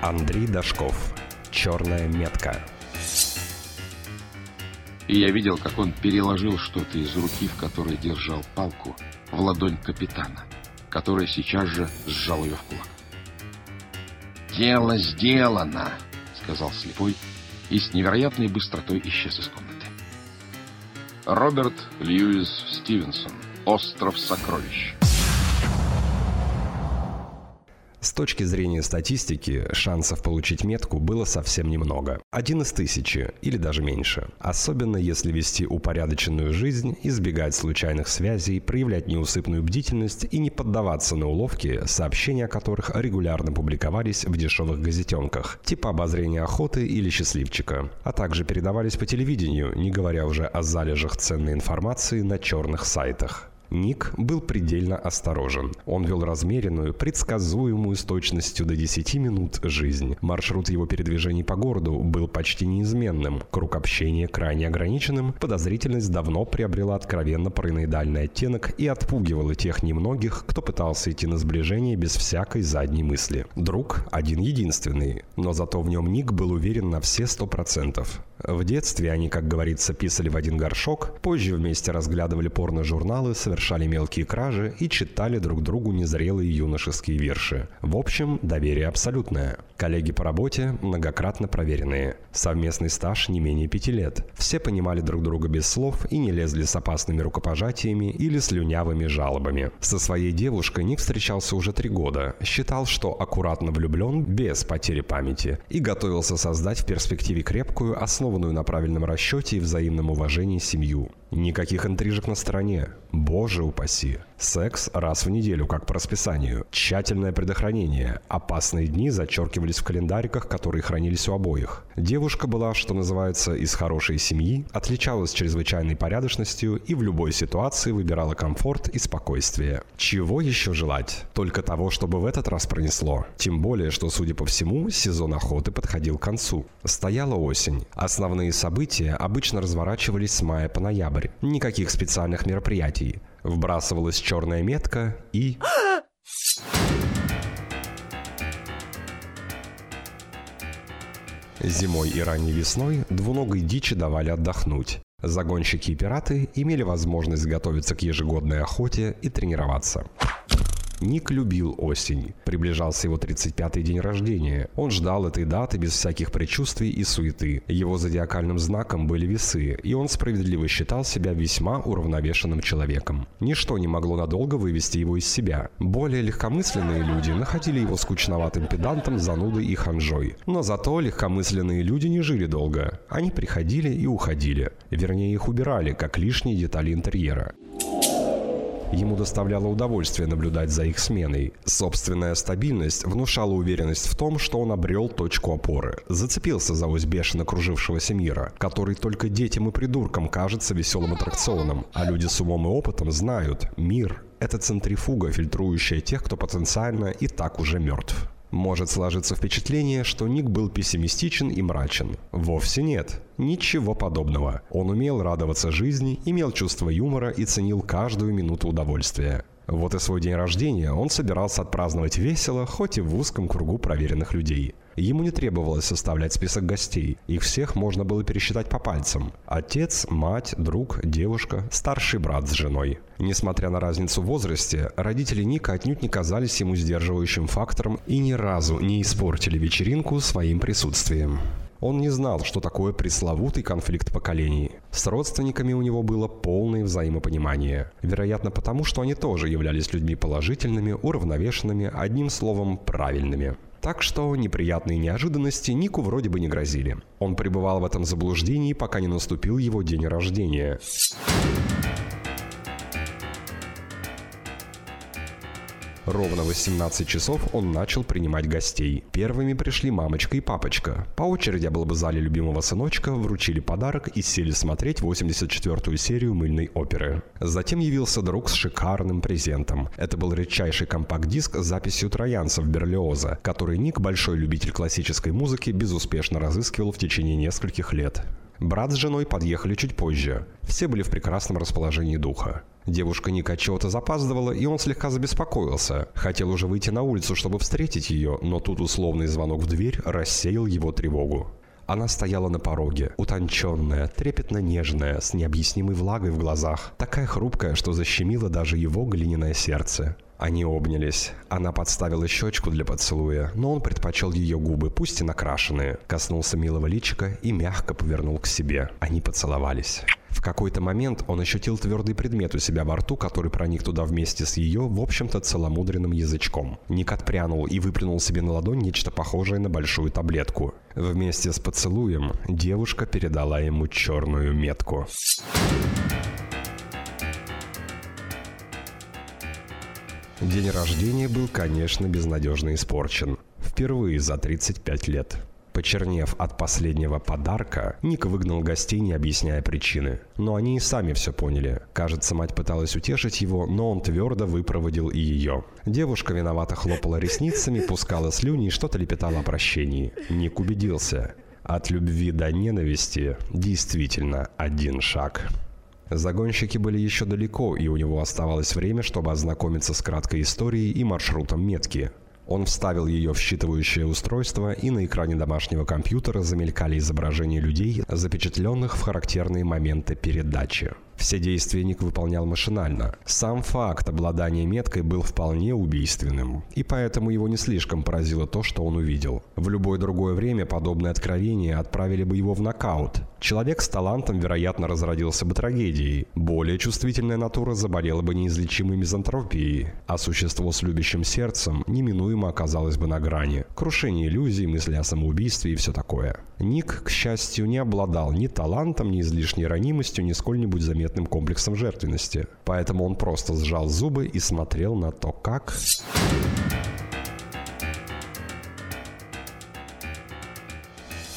Андрей Дашков. Черная метка. И я видел, как он переложил что-то из руки, в которой держал палку, в ладонь капитана, который сейчас же сжал ее в кулак. «Дело сделано!» — сказал слепой, и с невероятной быстротой исчез из комнаты. Роберт Льюис Стивенсон. Остров сокровищ. Точки зрения статистики, шансов получить метку было совсем немного. Один из тысячи, или даже меньше. Особенно если вести упорядоченную жизнь, избегать случайных связей, проявлять неусыпную бдительность и не поддаваться на уловки, сообщения о которых регулярно публиковались в дешевых газетенках, типа обозрения охоты или счастливчика, а также передавались по телевидению, не говоря уже о залежах ценной информации на черных сайтах. Ник был предельно осторожен. Он вел размеренную, предсказуемую с точностью до 10 минут жизнь. Маршрут его передвижений по городу был почти неизменным, круг общения крайне ограниченным, подозрительность давно приобрела откровенно параноидальный оттенок и отпугивала тех немногих, кто пытался идти на сближение без всякой задней мысли. Друг один-единственный, но зато в нем Ник был уверен на все сто процентов. В детстве они, как говорится, писали в один горшок, позже вместе разглядывали порно-журналы, совершали мелкие кражи и читали друг другу незрелые юношеские верши. В общем, доверие абсолютное. Коллеги по работе многократно проверенные. Совместный стаж не менее пяти лет. Все понимали друг друга без слов и не лезли с опасными рукопожатиями или слюнявыми жалобами. Со своей девушкой Ник встречался уже три года. Считал, что аккуратно влюблен без потери памяти и готовился создать в перспективе крепкую основу основанную на правильном расчете и взаимном уважении семью. Никаких интрижек на стороне. Боже упаси. Секс раз в неделю, как по расписанию. Тщательное предохранение. Опасные дни зачеркивались в календариках, которые хранились у обоих. Девушка была, что называется, из хорошей семьи, отличалась чрезвычайной порядочностью и в любой ситуации выбирала комфорт и спокойствие. Чего еще желать? Только того, чтобы в этот раз пронесло. Тем более, что, судя по всему, сезон охоты подходил к концу. Стояла осень. Основные события обычно разворачивались с мая по ноябрь. Никаких специальных мероприятий. Вбрасывалась черная метка и... Зимой и ранней весной двуногой дичи давали отдохнуть. Загонщики и пираты имели возможность готовиться к ежегодной охоте и тренироваться. Ник любил осень. Приближался его 35-й день рождения. Он ждал этой даты без всяких предчувствий и суеты. Его зодиакальным знаком были весы, и он справедливо считал себя весьма уравновешенным человеком. Ничто не могло надолго вывести его из себя. Более легкомысленные люди находили его скучноватым педантом, занудой и ханжой. Но зато легкомысленные люди не жили долго. Они приходили и уходили. Вернее, их убирали, как лишние детали интерьера. Ему доставляло удовольствие наблюдать за их сменой. Собственная стабильность внушала уверенность в том, что он обрел точку опоры. Зацепился за ось бешено кружившегося мира, который только детям и придуркам кажется веселым аттракционом, а люди с умом и опытом знают, мир – это центрифуга, фильтрующая тех, кто потенциально и так уже мертв. Может сложиться впечатление, что Ник был пессимистичен и мрачен. Вовсе нет. Ничего подобного. Он умел радоваться жизни, имел чувство юмора и ценил каждую минуту удовольствия. Вот и свой день рождения он собирался отпраздновать весело, хоть и в узком кругу проверенных людей. Ему не требовалось составлять список гостей, их всех можно было пересчитать по пальцам. Отец, мать, друг, девушка, старший брат с женой. Несмотря на разницу в возрасте, родители Ника отнюдь не казались ему сдерживающим фактором и ни разу не испортили вечеринку своим присутствием. Он не знал, что такое пресловутый конфликт поколений. С родственниками у него было полное взаимопонимание. Вероятно, потому что они тоже являлись людьми положительными, уравновешенными, одним словом, правильными. Так что неприятные неожиданности Нику вроде бы не грозили. Он пребывал в этом заблуждении, пока не наступил его день рождения. Ровно в 18 часов он начал принимать гостей. Первыми пришли мамочка и папочка. По очереди облобызали любимого сыночка, вручили подарок и сели смотреть 84-ю серию мыльной оперы. Затем явился друг с шикарным презентом. Это был редчайший компакт-диск с записью троянцев Берлиоза, который Ник, большой любитель классической музыки, безуспешно разыскивал в течение нескольких лет. Брат с женой подъехали чуть позже. Все были в прекрасном расположении духа. Девушка Ника чего-то запаздывала, и он слегка забеспокоился. Хотел уже выйти на улицу, чтобы встретить ее, но тут условный звонок в дверь рассеял его тревогу. Она стояла на пороге, утонченная, трепетно нежная, с необъяснимой влагой в глазах, такая хрупкая, что защемило даже его глиняное сердце. Они обнялись. Она подставила щечку для поцелуя, но он предпочел ее губы, пусть и накрашенные. Коснулся милого личика и мягко повернул к себе. Они поцеловались. В какой-то момент он ощутил твердый предмет у себя во рту, который проник туда вместе с ее, в общем-то, целомудренным язычком. Ник отпрянул и выплюнул себе на ладонь нечто похожее на большую таблетку. Вместе с поцелуем девушка передала ему черную метку. День рождения был, конечно, безнадежно испорчен. Впервые за 35 лет. Почернев от последнего подарка, Ник выгнал гостей, не объясняя причины. Но они и сами все поняли. Кажется, мать пыталась утешить его, но он твердо выпроводил и ее. Девушка виновато хлопала ресницами, пускала слюни и что-то лепетала о прощении. Ник убедился. От любви до ненависти действительно один шаг. Загонщики были еще далеко, и у него оставалось время, чтобы ознакомиться с краткой историей и маршрутом метки. Он вставил ее в считывающее устройство, и на экране домашнего компьютера замелькали изображения людей, запечатленных в характерные моменты передачи. Все действия Ник выполнял машинально. Сам факт обладания меткой был вполне убийственным, и поэтому его не слишком поразило то, что он увидел. В любое другое время подобные откровения отправили бы его в нокаут. Человек с талантом, вероятно, разродился бы трагедией. Более чувствительная натура заболела бы неизлечимой мизантропией, а существо с любящим сердцем неминуемо оказалось бы на грани. Крушение иллюзий, мысли о самоубийстве и все такое. Ник, к счастью, не обладал ни талантом, ни излишней ранимостью, ни сколь-нибудь заметным заметным комплексом жертвенности. Поэтому он просто сжал зубы и смотрел на то, как...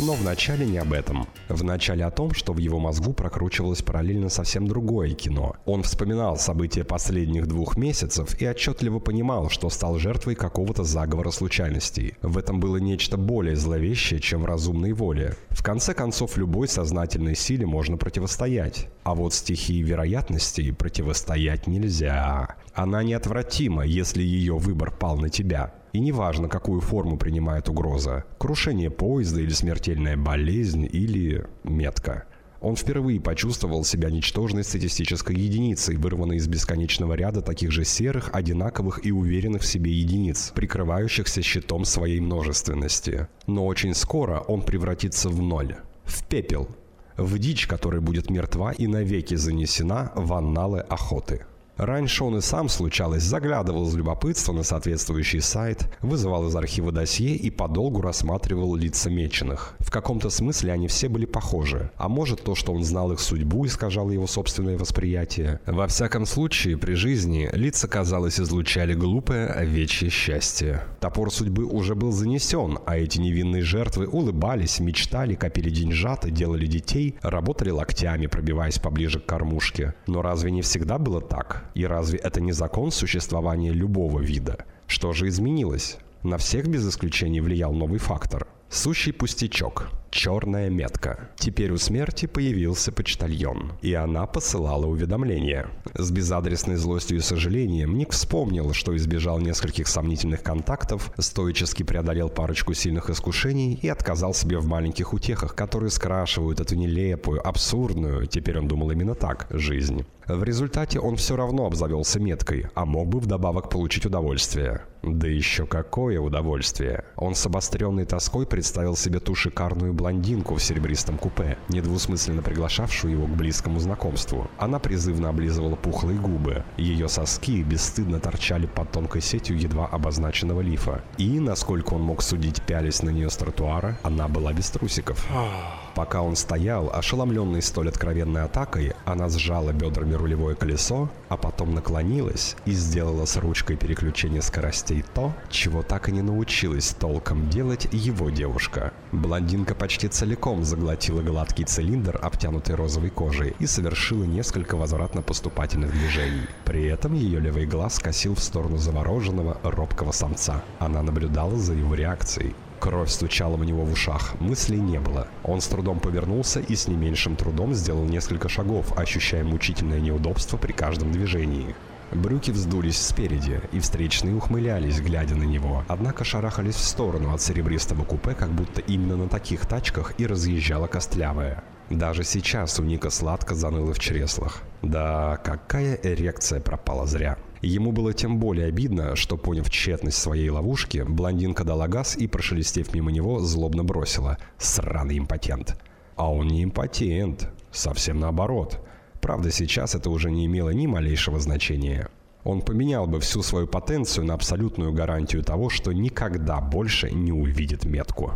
Но вначале не об этом. Вначале о том, что в его мозгу прокручивалось параллельно совсем другое кино. Он вспоминал события последних двух месяцев и отчетливо понимал, что стал жертвой какого-то заговора случайностей. В этом было нечто более зловещее, чем в разумной воле. В конце концов, любой сознательной силе можно противостоять. А вот стихии вероятностей противостоять нельзя. Она неотвратима, если ее выбор пал на тебя. И неважно, какую форму принимает угроза – крушение поезда или смертельная болезнь или метка. Он впервые почувствовал себя ничтожной статистической единицей, вырванной из бесконечного ряда таких же серых, одинаковых и уверенных в себе единиц, прикрывающихся щитом своей множественности. Но очень скоро он превратится в ноль, в пепел, в дичь, которая будет мертва и навеки занесена в анналы охоты. Раньше он и сам, случалось, заглядывал из любопытства на соответствующий сайт, вызывал из архива досье и подолгу рассматривал лица меченых. В каком-то смысле они все были похожи. А может, то, что он знал их судьбу, искажало его собственное восприятие. Во всяком случае, при жизни лица, казалось, излучали глупое овечье счастье. Топор судьбы уже был занесен, а эти невинные жертвы улыбались, мечтали, копили деньжата, делали детей, работали локтями, пробиваясь поближе к кормушке. Но разве не всегда было так? И разве это не закон существования любого вида? Что же изменилось? На всех без исключения влиял новый фактор. Сущий пустячок. Черная метка. Теперь у смерти появился почтальон, и она посылала уведомления. С безадресной злостью и сожалением Ник вспомнил, что избежал нескольких сомнительных контактов, стоически преодолел парочку сильных искушений и отказал себе в маленьких утехах, которые скрашивают эту нелепую, абсурдную, теперь он думал именно так, жизнь. В результате он все равно обзавелся меткой, а мог бы вдобавок получить удовольствие. Да еще какое удовольствие! Он с обостренной тоской представил себе ту шикарную блондинку в серебристом купе, недвусмысленно приглашавшую его к близкому знакомству. Она призывно облизывала пухлые губы. Ее соски бесстыдно торчали под тонкой сетью едва обозначенного лифа. И, насколько он мог судить, пялись на нее с тротуара, она была без трусиков. Пока он стоял, ошеломленный столь откровенной атакой, она сжала бедрами рулевое колесо, а потом наклонилась и сделала с ручкой переключения скоростей то, чего так и не научилась толком делать его девушка. Блондинка почти целиком заглотила гладкий цилиндр, обтянутый розовой кожей, и совершила несколько возвратно-поступательных движений. При этом ее левый глаз косил в сторону замороженного, робкого самца. Она наблюдала за его реакцией. Кровь стучала у него в ушах, мыслей не было. Он с трудом повернулся и с не меньшим трудом сделал несколько шагов, ощущая мучительное неудобство при каждом движении. Брюки вздулись спереди, и встречные ухмылялись, глядя на него, однако шарахались в сторону от серебристого купе, как будто именно на таких тачках и разъезжала костлявая. Даже сейчас у Ника сладко заныло в чреслах. Да, какая эрекция пропала зря. Ему было тем более обидно, что, поняв тщетность своей ловушки, блондинка дала газ и, прошелестев мимо него, злобно бросила «Сраный импотент». А он не импотент, совсем наоборот. Правда, сейчас это уже не имело ни малейшего значения. Он поменял бы всю свою потенцию на абсолютную гарантию того, что никогда больше не увидит метку.